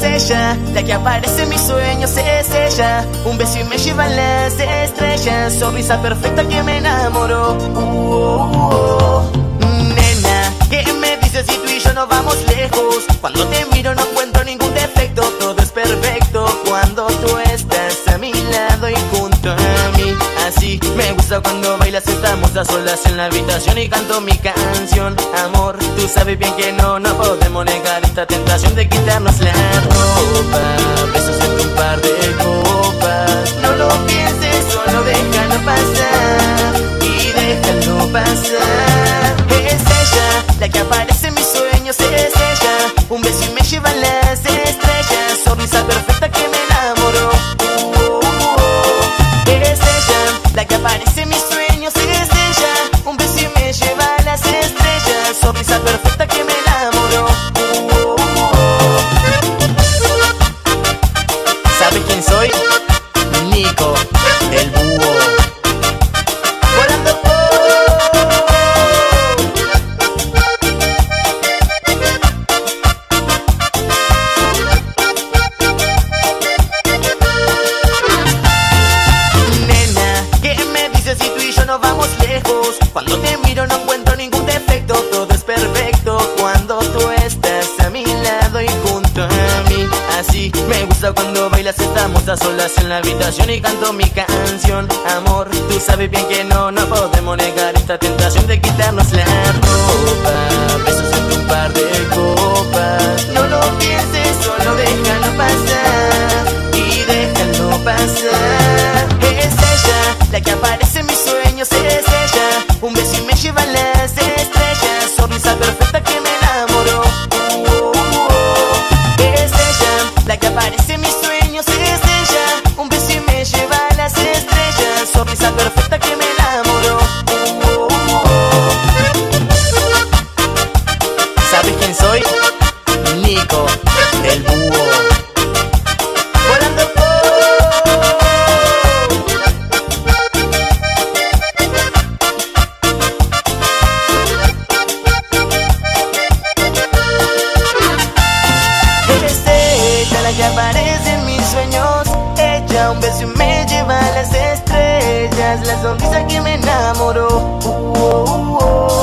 Es ella, la que aparece en mis sueños, es ella. Un beso y me lleva a las estrellas. Sonrisa perfecta que me enamoró. Uh, uh, uh. Nena, ¿qué me dices si tú y yo no vamos lejos? Cuando te miro no encuentro ningún defecto, todo es perfecto. Cuando tú estás a mi lado y junto a mí, así me gusta cuando bailas. Estamos a solas en la habitación y canto mi canción. Amor, tú sabes bien que no, no podemos negar esta tentación de quitarnos la pasar. Es ella, la que aparece en mis sueños, es ella. Un beso y me lleva a las. Cuando te miro no encuentro ningún defecto, todo es perfecto. Cuando tú estás a mi lado y junto a mí, así me gusta cuando bailas. Estamos a solas en la habitación y canto mi canción. Amor, tú sabes bien que no, no podemos negar esta tentación de quitarnos la ropa. Besos entre un par de copas. No lo pienses, solo déjalo pasar y déjalo pasar. Ella aparece mis sueños. Ella un beso y me lleva a las estrellas. La sonrisa que me enamoró. Uh, uh, uh.